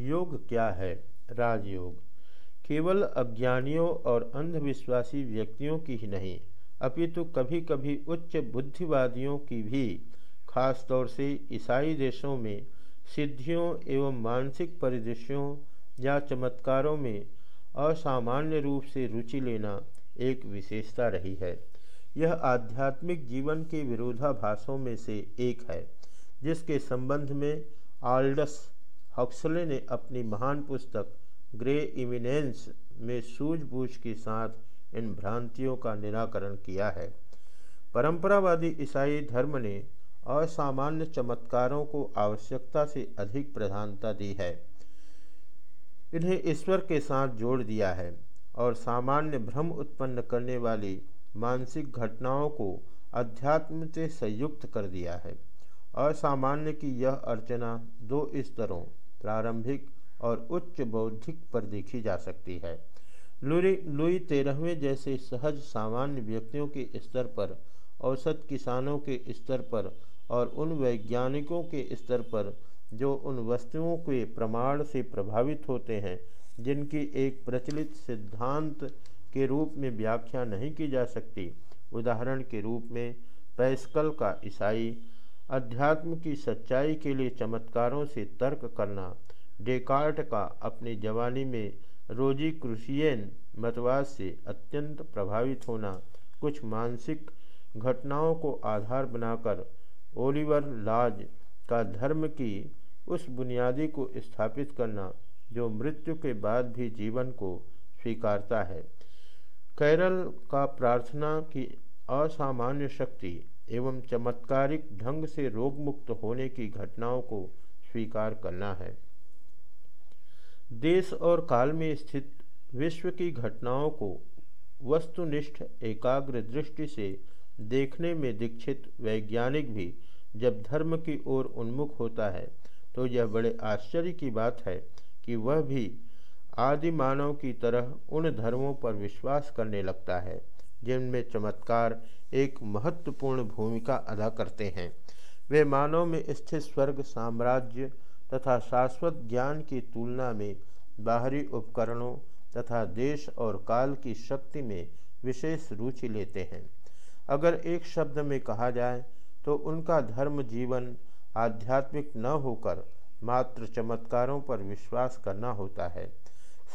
योग क्या है? राजयोग। केवल अज्ञानियों और अंधविश्वासी व्यक्तियों की ही नहीं, अपितु कभी कभी उच्च बुद्धिवादियों की भी खास तौर से ईसाई देशों में, सिद्धियों एवं मानसिक परिदृश्यों या चमत्कारों में असामान्य रूप से रुचि लेना एक विशेषता रही है। यह आध्यात्मिक जीवन के विरोधाभासों में से एक है, जिसके संबंध में आल्डस हक्सले ने अपनी महान पुस्तक, ग्रे इमिनेंस में सूझबूझ के साथ इन भ्रांतियों का निराकरण किया है। परंपरावादी ईसाई धर्म ने असामान्य चमत्कारों को आवश्यकता से अधिक प्रधानता दी है। इन्हें ईश्वर के साथ जोड़ दिया है और सामान्य भ्रम उत्पन्न करने वाली मानसिक घटनाओं को अध्यात्म से संयुक्त कर दिया है। असामान्य की यह अर्चना दो स्तरों प्रारंभिक और उच्च बौद्धिक पर देखी जा सकती है। लुई लुई तेरहवें जैसे सहज सामान्य व्यक्तियों के स्तर पर, औसत किसानों के स्तर पर और उन वैज्ञानिकों के स्तर पर जो उन वस्तुओं के प्रमाण से प्रभावित होते हैं, जिनकी एक प्रचलित सिद्धांत के रूप में व्याख्या नहीं की जा सकती। उदाहरण के रूप में पैस्कल का ईसाई अध्यात्म की सच्चाई के लिए चमत्कारों से तर्क करना। डेकार्ट का अपनी जवानी में रोजी क्रुशियन मतवाद से अत्यंत प्रभावित होना, कुछ मानसिक घटनाओं को आधार बनाकर ओलिवर लाज का धर्म की उस बुनियादी को स्थापित करना, जो मृत्यु के बाद भी जीवन को स्वीकारता है। कैरल का प्रार्थना की असामान्य शक्ति एवं चमत्कारिक ढंग से रोगमुक्त होने की घटनाओं को स्वीकार करना है। देश और काल में स्थित विश्व की घटनाओं को वस्तुनिष्ठ एकाग्र दृष्टि से देखने में दीक्षित वैज्ञानिक भी जब धर्म की ओर उन्मुख होता है तो यह बड़े आश्चर्य की बात है कि वह भी आदि मानव की तरह उन धर्मों पर विश्वास करने लगता है। जिनमें चमत्कार एक महत्वपूर्ण भूमिका अदा करते हैं। वे मानव में स्थित स्वर्ग साम्राज्य तथा शाश्वत ज्ञान की तुलना में बाहरी उपकरणों तथा देश और काल की शक्ति में विशेष रुचि लेते हैं। अगर एक शब्द में कहा जाए तो उनका धर्म जीवन आध्यात्मिक न होकर मात्र चमत्कारों पर विश्वास करना होता है।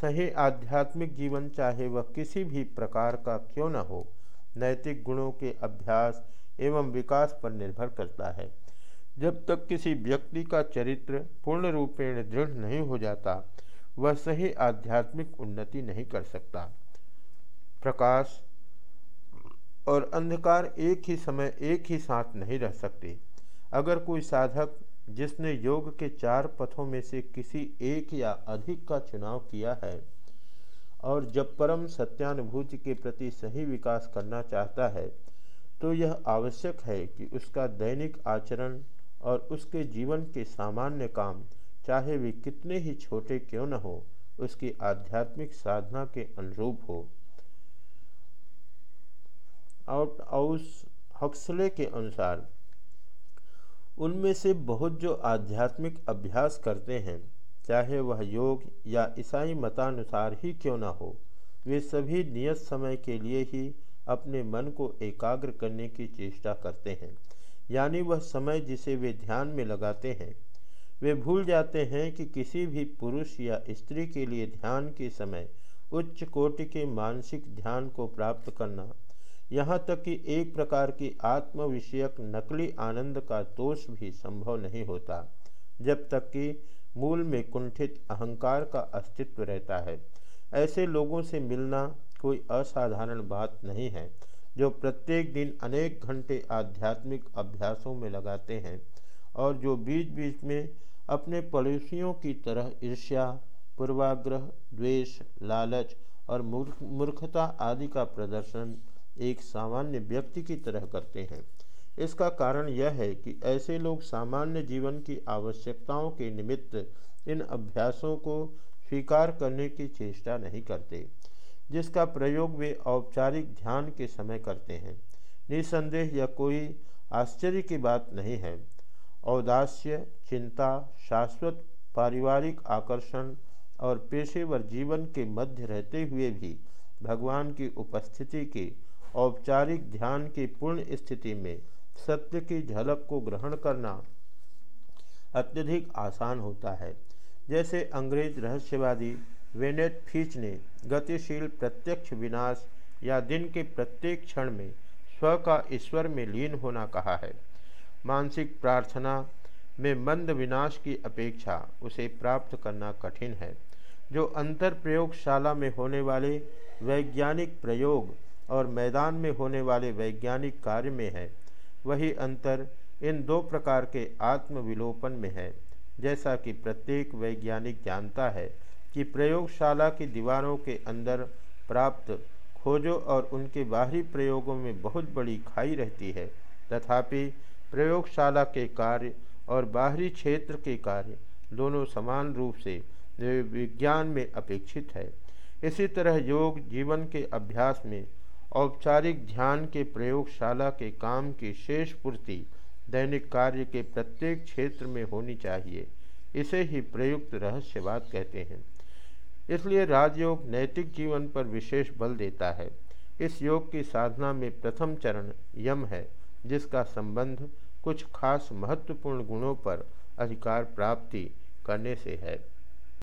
सही आध्यात्मिक जीवन चाहे वह किसी भी प्रकार का क्यों न हो, नैतिक गुणों के अभ्यास एवं विकास पर निर्भर करता है। जब तक किसी व्यक्ति का चरित्र पूर्ण रूपेण दृढ़ नहीं हो जाता, वह सही आध्यात्मिक उन्नति नहीं कर सकता। प्रकाश और अंधकार एक ही समय एक ही साथ नहीं रह सकते। अगर कोई साधक जिसने योग के चार पथों में से किसी एक या अधिक का चुनाव किया है, और जब परम सत्यानुभूति के प्रति सही विकास करना चाहता है तो यह आवश्यक है कि उसका दैनिक आचरण और उसके जीवन के सामान्य काम, चाहे वे कितने ही छोटे क्यों न हो, उसकी आध्यात्मिक साधना के अनुरूप हो। आउट हक्सले के अनुसार उनमें से बहुत जो आध्यात्मिक अभ्यास करते हैं, चाहे वह योग या ईसाई मतानुसार ही क्यों ना हो, वे सभी नियत समय के लिए ही अपने मन को एकाग्र करने की चेष्टा करते हैं। यानी वह समय जिसे वे ध्यान में लगाते हैं, वे भूल जाते हैं कि किसी भी पुरुष या स्त्री के लिए ध्यान के समय उच्च कोटि के मानसिक ध्यान को प्राप्त करना यहाँ तक कि एक प्रकार की आत्म विषयक नकली आनंद का दोष भी संभव नहीं होता, जब तक कि मूल में कुंठित अहंकार का अस्तित्व रहता है। ऐसे लोगों से मिलना कोई असाधारण बात नहीं है, जो प्रत्येक दिन अनेक घंटे आध्यात्मिक अभ्यासों में लगाते हैं और जो बीच बीच में अपने पड़ोसियों की तरह ईर्ष्या, पूर्वाग्रह, द्वेष, लालच और मूर्खता आदि का प्रदर्शन एक सामान्य व्यक्ति की तरह करते हैं। इसका कारण यह है कि ऐसे लोग सामान्य जीवन की आवश्यकताओं के निमित्त इन अभ्यासों को स्वीकार करने की चेष्टा नहीं करते, जिसका प्रयोग वे औपचारिक ध्यान के समय करते हैं। निसंदेह यह कोई आश्चर्य की बात नहीं है। औदास्य, चिंता, शाश्वत पारिवारिक आकर्षण और पेशेवर जीवन के मध्य रहते हुए भी भगवान की उपस्थिति के औपचारिक ध्यान की पूर्ण स्थिति में सत्य की झलक को ग्रहण करना अत्यधिक आसान होता है। जैसे अंग्रेज़ रहस्यवादी वेनेट फीच ने गतिशील प्रत्यक्ष विनाश या दिन के प्रत्येक क्षण में स्व का ईश्वर में लीन होना कहा है। मानसिक प्रार्थना में मंद विनाश की अपेक्षा उसे प्राप्त करना कठिन है। जो अंतर प्रयोगशाला में होने वाले वैज्ञानिक प्रयोग और मैदान में होने वाले वैज्ञानिक कार्य में है। वही अंतर इन दो प्रकार के आत्मविलोपन में है। जैसा कि प्रत्येक वैज्ञानिक जानता है कि प्रयोगशाला की दीवारों के अंदर प्राप्त खोजों और उनके बाहरी प्रयोगों में बहुत बड़ी खाई रहती है। तथापि प्रयोगशाला के कार्य और बाहरी क्षेत्र के कार्य दोनों समान रूप से विज्ञान में अपेक्षित है। इसी तरह योग जीवन के अभ्यास में औपचारिक ध्यान के प्रयोगशाला के काम की शेष पूर्ति दैनिक कार्य के प्रत्येक क्षेत्र में होनी चाहिए। इसे ही प्रयुक्त रहस्यवाद कहते हैं। इसलिए राजयोग नैतिक जीवन पर विशेष बल देता है। इस योग की साधना में प्रथम चरण यम है, जिसका संबंध कुछ खास महत्वपूर्ण गुणों पर अधिकार प्राप्ति करने से है।